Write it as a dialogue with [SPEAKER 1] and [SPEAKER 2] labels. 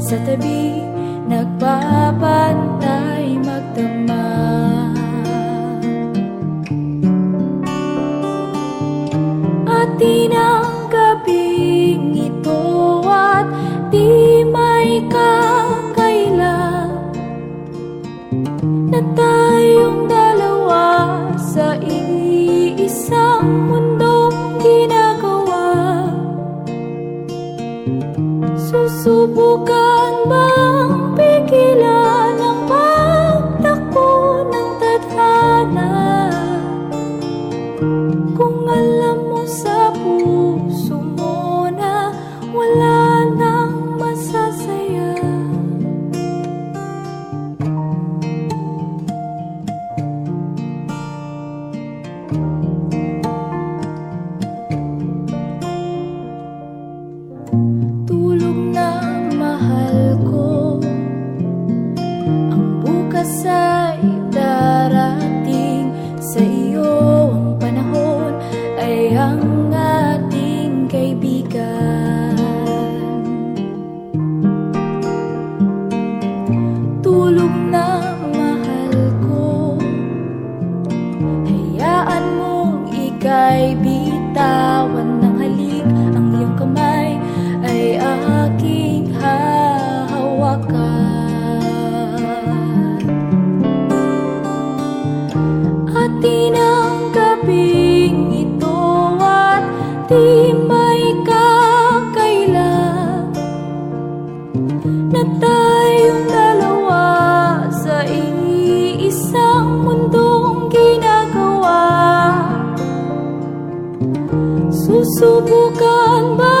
[SPEAKER 1] sa tabi Nagpapantay magdama At tinawa 不够大问题 su bukan bahan.